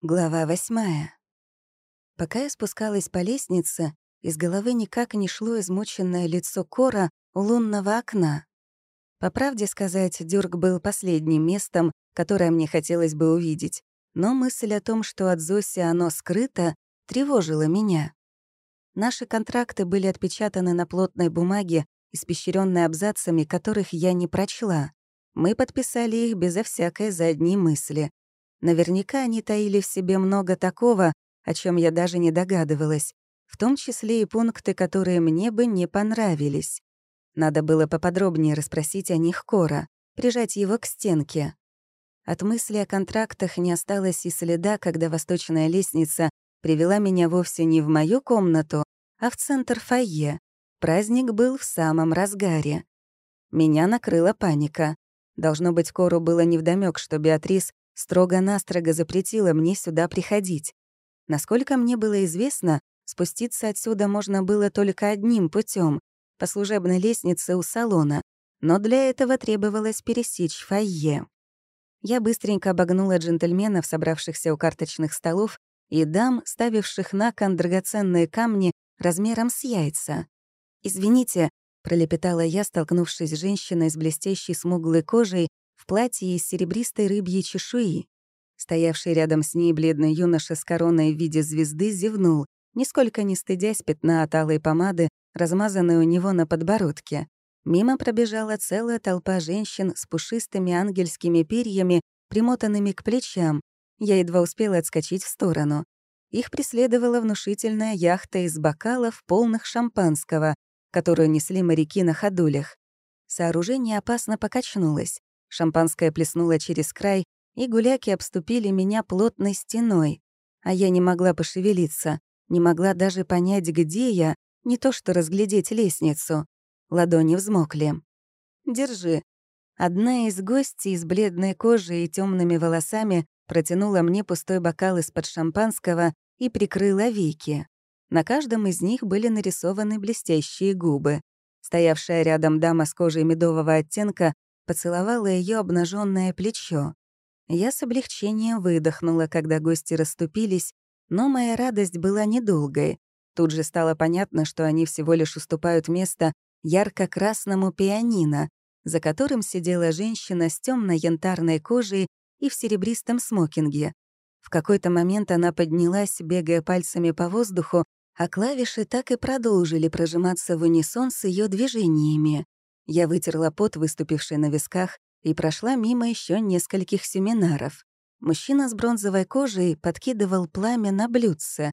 Глава восьмая. Пока я спускалась по лестнице, из головы никак не шло измученное лицо Кора у лунного окна. По правде сказать, Дюрк был последним местом, которое мне хотелось бы увидеть, но мысль о том, что от Зоси оно скрыто, тревожила меня. Наши контракты были отпечатаны на плотной бумаге, испещренной абзацами, которых я не прочла. Мы подписали их безо всякой задней мысли. Наверняка они таили в себе много такого, о чем я даже не догадывалась, в том числе и пункты, которые мне бы не понравились. Надо было поподробнее расспросить о них Кора, прижать его к стенке. От мысли о контрактах не осталось и следа, когда восточная лестница привела меня вовсе не в мою комнату, а в центр фойе. Праздник был в самом разгаре. Меня накрыла паника. Должно быть, Кору было невдомёк, что Беатрис строго-настрого запретила мне сюда приходить. Насколько мне было известно, спуститься отсюда можно было только одним путем по служебной лестнице у салона, но для этого требовалось пересечь фойе. Я быстренько обогнула джентльменов, собравшихся у карточных столов, и дам, ставивших на кон драгоценные камни размером с яйца. «Извините», — пролепетала я, столкнувшись с женщиной с блестящей смуглой кожей платье из серебристой рыбьей чешуи. Стоявший рядом с ней бледный юноша с короной в виде звезды зевнул, нисколько не стыдясь пятна от алой помады, размазанной у него на подбородке. Мимо пробежала целая толпа женщин с пушистыми ангельскими перьями, примотанными к плечам. Я едва успела отскочить в сторону. Их преследовала внушительная яхта из бокалов, полных шампанского, которую несли моряки на ходулях. Сооружение опасно покачнулось. Шампанское плеснуло через край, и гуляки обступили меня плотной стеной. А я не могла пошевелиться, не могла даже понять, где я, не то что разглядеть лестницу. Ладони взмокли. «Держи». Одна из гостей с бледной кожей и темными волосами протянула мне пустой бокал из-под шампанского и прикрыла веки. На каждом из них были нарисованы блестящие губы. Стоявшая рядом дама с кожей медового оттенка поцеловала ее обнаженное плечо. Я с облегчением выдохнула, когда гости расступились, но моя радость была недолгой. Тут же стало понятно, что они всего лишь уступают место ярко-красному пианино, за которым сидела женщина с темной янтарной кожей и в серебристом смокинге. В какой-то момент она поднялась, бегая пальцами по воздуху, а клавиши так и продолжили прожиматься в унисон с ее движениями. Я вытерла пот, выступивший на висках, и прошла мимо еще нескольких семинаров. Мужчина с бронзовой кожей подкидывал пламя на блюдце.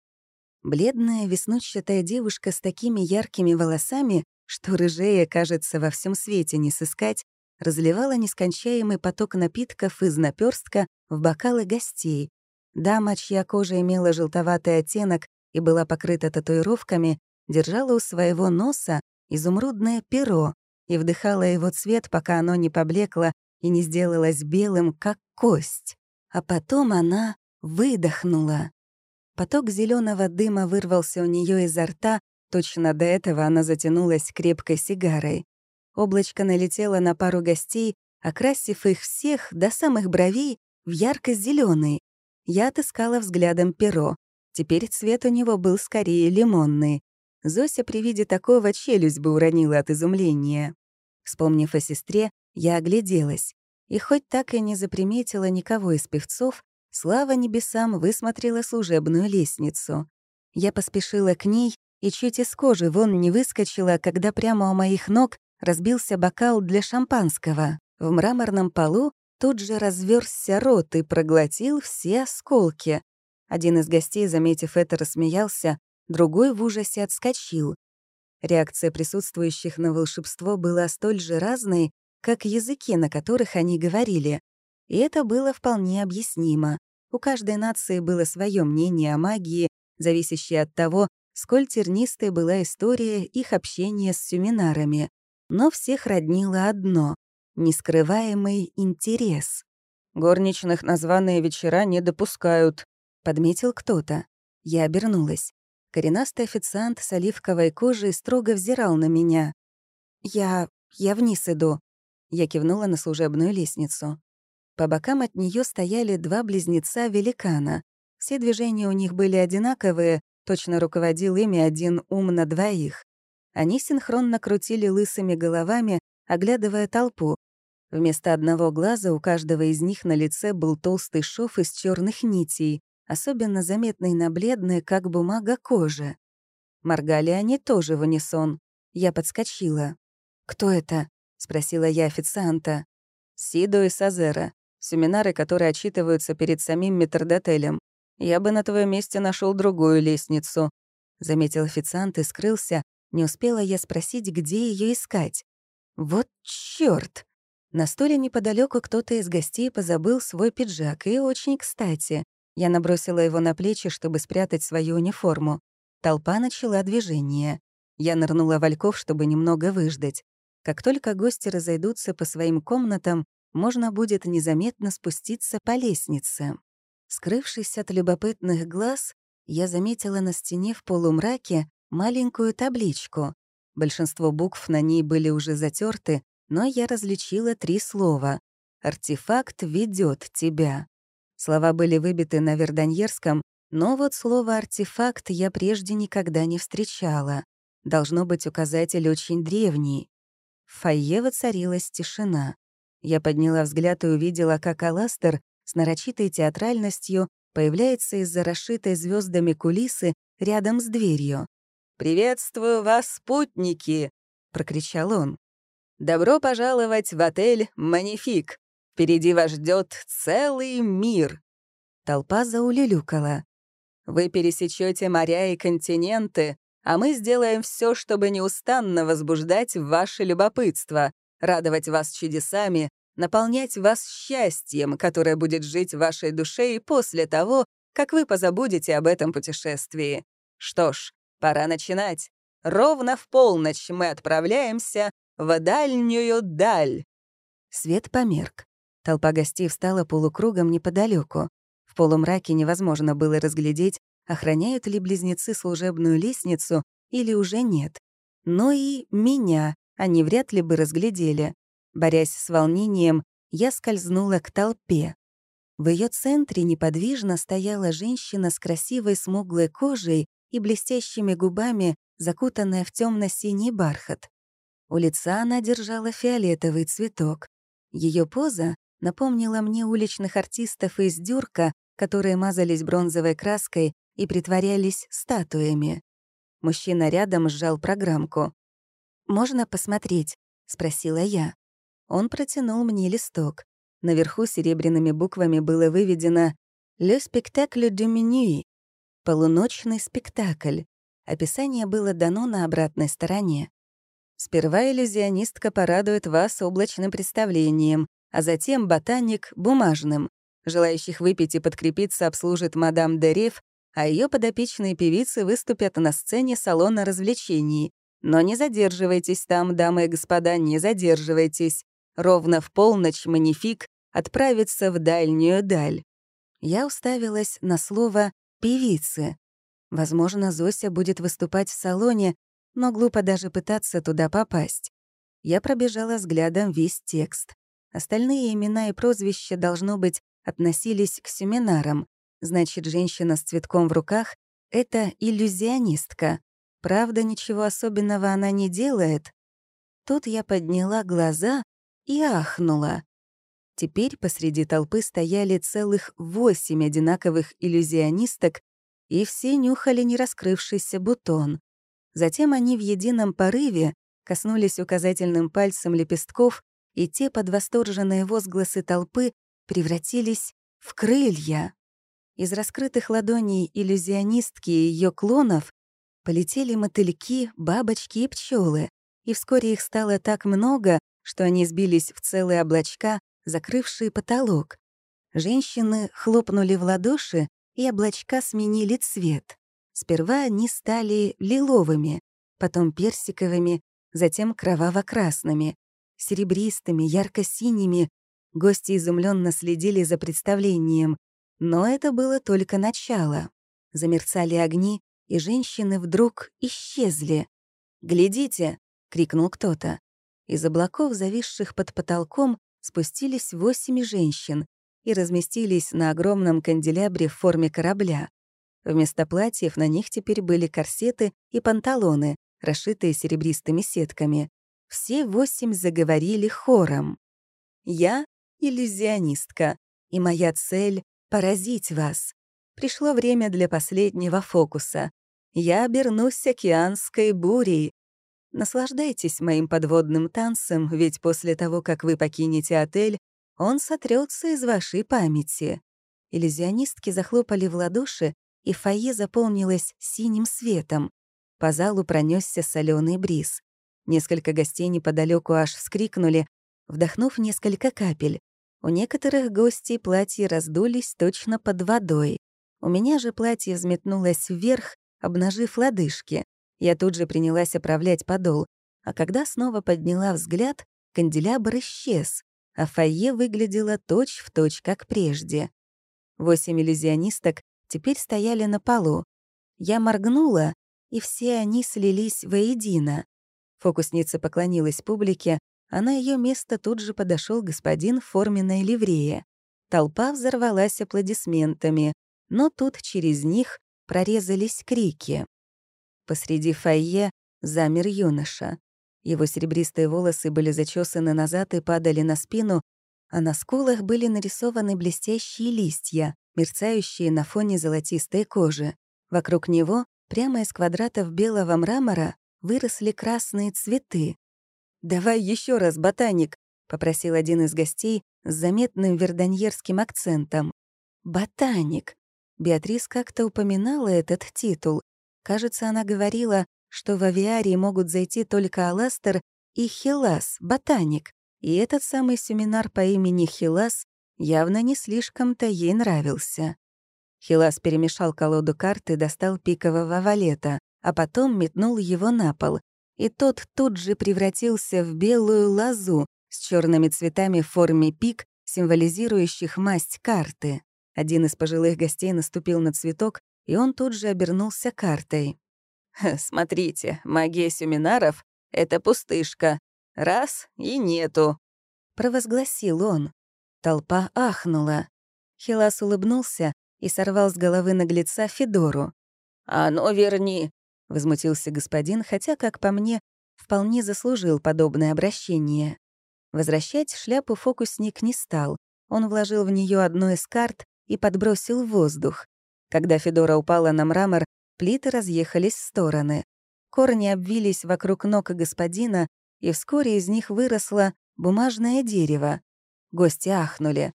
Бледная, веснущатая девушка с такими яркими волосами, что рыжее, кажется, во всем свете не сыскать, разливала нескончаемый поток напитков из наперстка в бокалы гостей. Дама, чья кожа имела желтоватый оттенок и была покрыта татуировками, держала у своего носа изумрудное перо, и вдыхала его цвет, пока оно не поблекло и не сделалось белым, как кость. А потом она выдохнула. Поток зеленого дыма вырвался у нее изо рта, точно до этого она затянулась крепкой сигарой. Облачко налетело на пару гостей, окрасив их всех до самых бровей в ярко зеленый Я отыскала взглядом перо. Теперь цвет у него был скорее лимонный. Зося при виде такого челюсть бы уронила от изумления. Вспомнив о сестре, я огляделась. И хоть так и не заприметила никого из певцов, слава небесам высмотрела служебную лестницу. Я поспешила к ней и чуть из кожи вон не выскочила, когда прямо у моих ног разбился бокал для шампанского. В мраморном полу тут же разверзся рот и проглотил все осколки. Один из гостей, заметив это, рассмеялся, другой в ужасе отскочил. Реакция присутствующих на волшебство была столь же разной, как языки, на которых они говорили. И это было вполне объяснимо. У каждой нации было свое мнение о магии, зависящее от того, сколь тернистой была история их общения с семинарами. Но всех роднило одно — нескрываемый интерес. «Горничных названные вечера не допускают», — подметил кто-то. Я обернулась. Коренастый официант с оливковой кожей строго взирал на меня. «Я... я вниз иду», — я кивнула на служебную лестницу. По бокам от нее стояли два близнеца-великана. Все движения у них были одинаковые, точно руководил ими один ум на двоих. Они синхронно крутили лысыми головами, оглядывая толпу. Вместо одного глаза у каждого из них на лице был толстый шов из черных нитей особенно заметной на бледной, как бумага, коже. Моргали они тоже в унисон. Я подскочила. «Кто это?» — спросила я официанта. «Сидо и Сазера. Семинары, которые отчитываются перед самим метрдотелем. Я бы на твоем месте нашел другую лестницу», — заметил официант и скрылся. Не успела я спросить, где ее искать. «Вот чёрт!» На столе неподалеку кто-то из гостей позабыл свой пиджак, и очень кстати. Я набросила его на плечи, чтобы спрятать свою униформу. Толпа начала движение. Я нырнула в ольков, чтобы немного выждать. Как только гости разойдутся по своим комнатам, можно будет незаметно спуститься по лестнице. Скрывшись от любопытных глаз, я заметила на стене в полумраке маленькую табличку. Большинство букв на ней были уже затерты, но я различила три слова. «Артефакт ведет тебя». Слова были выбиты на верданьерском, но вот слово «артефакт» я прежде никогда не встречала. Должно быть, указатель очень древний. В фойе воцарилась тишина. Я подняла взгляд и увидела, как Аластер с нарочитой театральностью появляется из-за расшитой звездами кулисы рядом с дверью. «Приветствую вас, спутники!» — прокричал он. «Добро пожаловать в отель «Манифик», Впереди вас ждет целый мир. Толпа заулюлюкала. Вы пересечете моря и континенты, а мы сделаем все, чтобы неустанно возбуждать ваше любопытство, радовать вас чудесами, наполнять вас счастьем, которое будет жить в вашей душе и после того, как вы позабудете об этом путешествии. Что ж, пора начинать. Ровно в полночь мы отправляемся в дальнюю даль. Свет померк. Толпа гостей встала полукругом неподалеку. В полумраке невозможно было разглядеть, охраняют ли близнецы служебную лестницу или уже нет. Но и меня они вряд ли бы разглядели. Борясь с волнением, я скользнула к толпе. В ее центре неподвижно стояла женщина с красивой смуглой кожей и блестящими губами, закутанная в темно синий бархат. У лица она держала фиолетовый цветок. Ее поза напомнила мне уличных артистов из дюрка, которые мазались бронзовой краской и притворялись статуями. Мужчина рядом сжал программку. «Можно посмотреть?» — спросила я. Он протянул мне листок. Наверху серебряными буквами было выведено «Le spectacle du minuit» — «Полуночный спектакль». Описание было дано на обратной стороне. Сперва иллюзионистка порадует вас облачным представлением, а затем «Ботаник» бумажным. Желающих выпить и подкрепиться обслужит мадам Дерев, а ее подопечные певицы выступят на сцене салона развлечений. Но не задерживайтесь там, дамы и господа, не задерживайтесь. Ровно в полночь манифик отправится в дальнюю даль. Я уставилась на слово «певицы». Возможно, Зося будет выступать в салоне, но глупо даже пытаться туда попасть. Я пробежала взглядом весь текст. Остальные имена и прозвища, должно быть, относились к семинарам. Значит, женщина с цветком в руках — это иллюзионистка. Правда, ничего особенного она не делает. Тут я подняла глаза и ахнула. Теперь посреди толпы стояли целых восемь одинаковых иллюзионисток, и все нюхали не раскрывшийся бутон. Затем они в едином порыве коснулись указательным пальцем лепестков и те под восторженные возгласы толпы превратились в крылья. Из раскрытых ладоней иллюзионистки и ее клонов полетели мотыльки, бабочки и пчелы, и вскоре их стало так много, что они сбились в целые облачка, закрывшие потолок. Женщины хлопнули в ладоши, и облачка сменили цвет. Сперва они стали лиловыми, потом персиковыми, затем кроваво-красными, серебристыми, ярко-синими. Гости изумленно следили за представлением. Но это было только начало. Замерцали огни, и женщины вдруг исчезли. «Глядите!» — крикнул кто-то. Из облаков, зависших под потолком, спустились восемь женщин и разместились на огромном канделябре в форме корабля. Вместо платьев на них теперь были корсеты и панталоны, расшитые серебристыми сетками все восемь заговорили хором. «Я — иллюзионистка, и моя цель — поразить вас. Пришло время для последнего фокуса. Я обернусь океанской бурей. Наслаждайтесь моим подводным танцем, ведь после того, как вы покинете отель, он сотрется из вашей памяти». Иллюзионистки захлопали в ладоши, и фойе заполнилось синим светом. По залу пронесся соленый бриз. Несколько гостей неподалеку аж вскрикнули, вдохнув несколько капель. У некоторых гостей платья раздулись точно под водой. У меня же платье взметнулось вверх, обнажив лодыжки. Я тут же принялась оправлять подол, а когда снова подняла взгляд, канделябр исчез, а фойе выглядело точь-в-точь, точь, как прежде. Восемь иллюзионисток теперь стояли на полу. Я моргнула, и все они слились воедино. Фокусница поклонилась публике, а на ее место тут же подошел господин в форменной ливрее. Толпа взорвалась аплодисментами, но тут через них прорезались крики. Посреди фойе замер юноша. Его серебристые волосы были зачесаны назад и падали на спину, а на скулах были нарисованы блестящие листья, мерцающие на фоне золотистой кожи. Вокруг него, прямо из квадратов белого мрамора, выросли красные цветы. «Давай еще раз, ботаник», — попросил один из гостей с заметным верданьерским акцентом. «Ботаник». Беатрис как-то упоминала этот титул. Кажется, она говорила, что в авиарии могут зайти только Аластер и Хилас, ботаник. И этот самый семинар по имени Хилас явно не слишком-то ей нравился. Хилас перемешал колоду карт и достал пикового валета а потом метнул его на пол, и тот тут же превратился в белую лозу с черными цветами в форме пик, символизирующих масть карты. Один из пожилых гостей наступил на цветок, и он тут же обернулся картой. «Смотрите, магия семинаров — это пустышка. Раз — и нету», — провозгласил он. Толпа ахнула. Хилас улыбнулся и сорвал с головы наглеца Федору. «А ну, верни! — возмутился господин, хотя, как по мне, вполне заслужил подобное обращение. Возвращать шляпу фокусник не стал. Он вложил в нее одну из карт и подбросил в воздух. Когда Федора упала на мрамор, плиты разъехались в стороны. Корни обвились вокруг ног господина, и вскоре из них выросло бумажное дерево. Гости ахнули.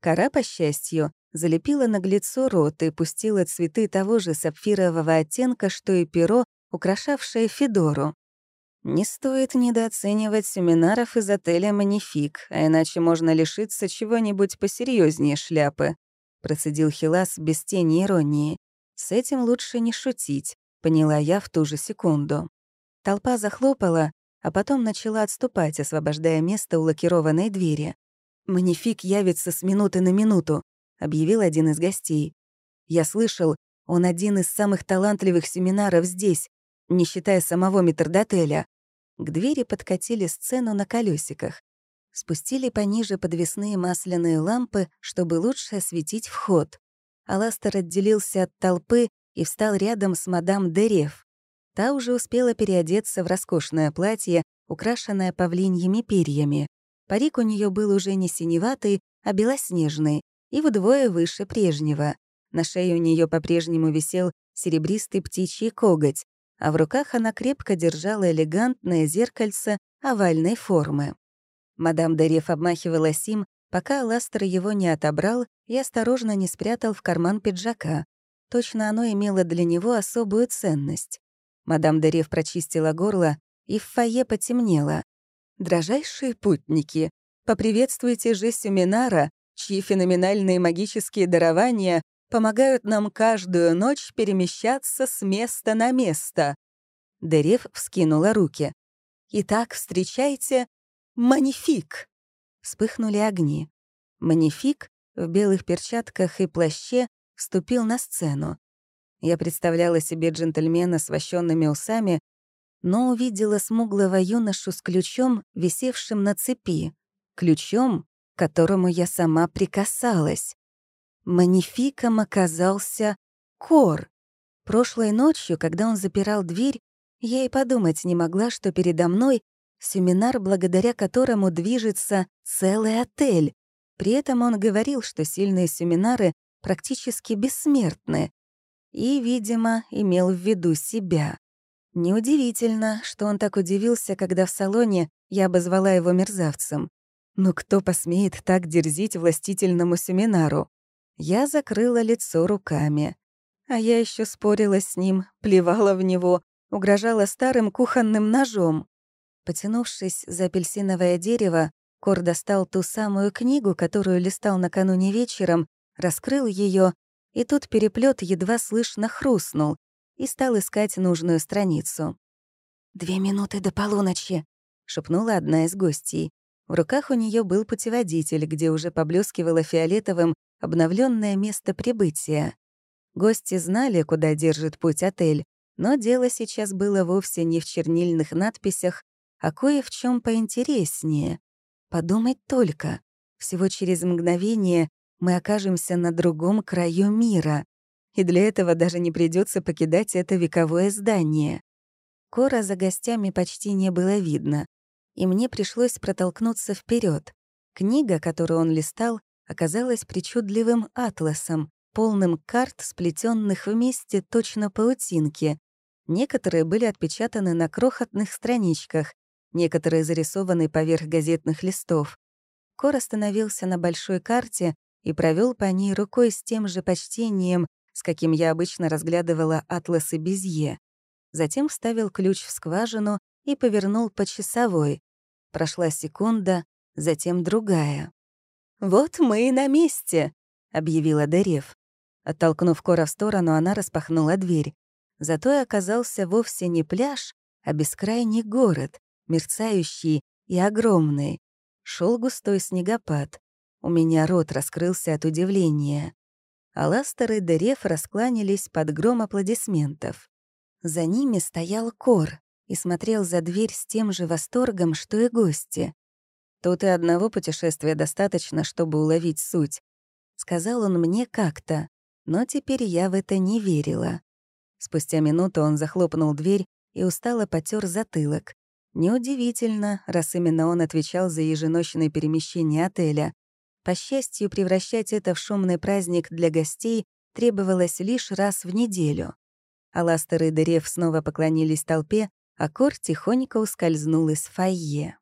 Кора, по счастью, залепила на лицо рот и пустила цветы того же сапфирового оттенка, что и перо, украшавшее Федору. Не стоит недооценивать семинаров из отеля «Манифик», а иначе можно лишиться чего-нибудь посерьезнее шляпы, процедил Хилас без тени иронии. С этим лучше не шутить, поняла я в ту же секунду. Толпа захлопала, а потом начала отступать, освобождая место у лакированной двери. «Манифик» явится с минуты на минуту объявил один из гостей. «Я слышал, он один из самых талантливых семинаров здесь, не считая самого метрдотеля». К двери подкатили сцену на колесиках. Спустили пониже подвесные масляные лампы, чтобы лучше осветить вход. Аластер отделился от толпы и встал рядом с мадам Дерев. Та уже успела переодеться в роскошное платье, украшенное павлиньими перьями. Парик у нее был уже не синеватый, а белоснежный, и вдвое выше прежнего. На шее у нее по-прежнему висел серебристый птичий коготь, а в руках она крепко держала элегантное зеркальце овальной формы. Мадам Дарев обмахивалась им, пока Ластер его не отобрал и осторожно не спрятал в карман пиджака. Точно оно имело для него особую ценность. Мадам Дарев прочистила горло, и в фойе потемнело. «Дрожайшие путники, поприветствуйте же Сюминара чьи феноменальные магические дарования помогают нам каждую ночь перемещаться с места на место. Дерев вскинула руки. «Итак, встречайте Манифик!» Вспыхнули огни. Манифик в белых перчатках и плаще вступил на сцену. Я представляла себе джентльмена с вощенными усами, но увидела смуглого юношу с ключом, висевшим на цепи. Ключом, которому я сама прикасалась. Манификом оказался Кор. Прошлой ночью, когда он запирал дверь, я и подумать не могла, что передо мной семинар, благодаря которому движется целый отель. При этом он говорил, что сильные семинары практически бессмертны. И, видимо, имел в виду себя. Неудивительно, что он так удивился, когда в салоне я обозвала его мерзавцем. Но кто посмеет так дерзить властительному семинару? Я закрыла лицо руками. А я еще спорила с ним, плевала в него, угрожала старым кухонным ножом. Потянувшись за апельсиновое дерево, Кор достал ту самую книгу, которую листал накануне вечером, раскрыл ее, и тут переплет едва слышно хрустнул и стал искать нужную страницу. «Две минуты до полуночи», — шепнула одна из гостей. В руках у нее был путеводитель, где уже поблескивало фиолетовым обновленное место прибытия. Гости знали, куда держит путь отель, но дело сейчас было вовсе не в чернильных надписях, а кое в чем поинтереснее. Подумать только. Всего через мгновение мы окажемся на другом краю мира. И для этого даже не придется покидать это вековое здание. Кора за гостями почти не было видно и мне пришлось протолкнуться вперед. Книга, которую он листал, оказалась причудливым атласом, полным карт, сплетенных вместе точно паутинки. Некоторые были отпечатаны на крохотных страничках, некоторые зарисованы поверх газетных листов. Кор остановился на большой карте и провел по ней рукой с тем же почтением, с каким я обычно разглядывала атласы Безье. Затем вставил ключ в скважину и повернул по часовой. Прошла секунда, затем другая. «Вот мы и на месте», — объявила Дерев. Оттолкнув Кора в сторону, она распахнула дверь. Зато и оказался вовсе не пляж, а бескрайний город, мерцающий и огромный. Шел густой снегопад. У меня рот раскрылся от удивления. Аластер и Дерев раскланялись под гром аплодисментов. За ними стоял Кор и смотрел за дверь с тем же восторгом, что и гости. «Тут и одного путешествия достаточно, чтобы уловить суть», — сказал он мне как-то, но теперь я в это не верила. Спустя минуту он захлопнул дверь и устало потер затылок. Неудивительно, раз именно он отвечал за еженочные перемещения отеля. По счастью, превращать это в шумный праздник для гостей требовалось лишь раз в неделю. Аластер и Дерев снова поклонились толпе, Аккорд тихонько ускользнул из фойе.